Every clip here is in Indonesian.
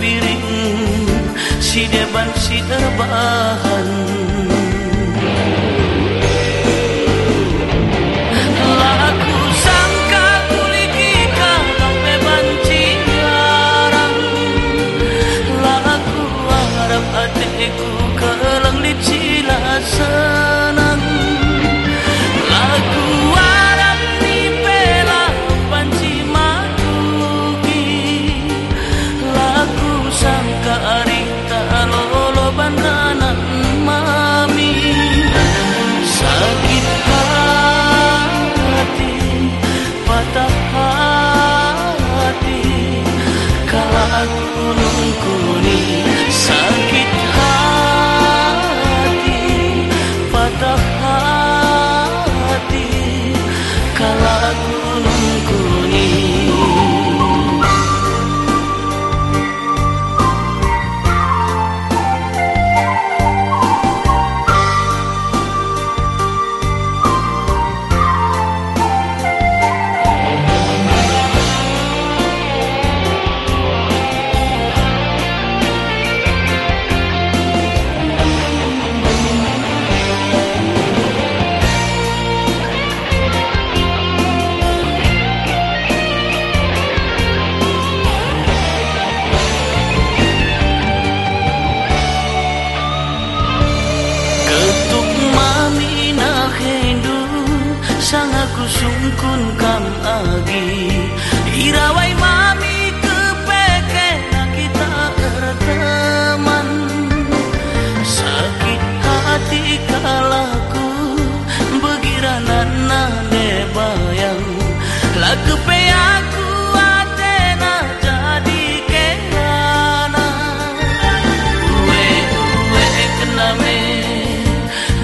hari tabiring Si deban si terbahan sungkun kam agi irawai mami kepeke kita berteman. Sakit hati kalaku begiranan nane bayang. Lagu aku atena jadi kenana uwe uwe kename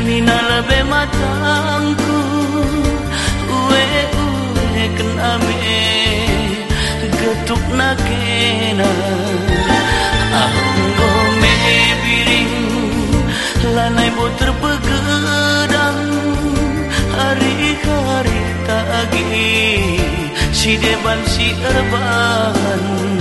nina lebih matangku getuk nakena. Anggo me biring lanai bo terpegedang hari-hari tagi si deban si erban